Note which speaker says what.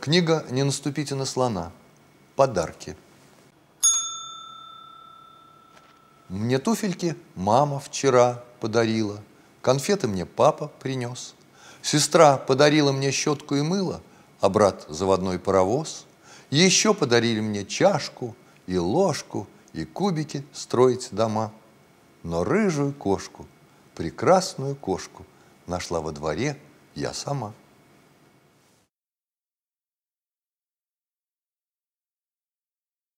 Speaker 1: Книга «Не наступите на слона». Подарки. Мне туфельки мама вчера подарила, Конфеты мне папа принес. Сестра подарила мне щетку и мыло, А брат заводной паровоз. Еще подарили мне чашку и ложку, И кубики строить дома. Но рыжую кошку, прекрасную кошку Нашла во дворе я сама.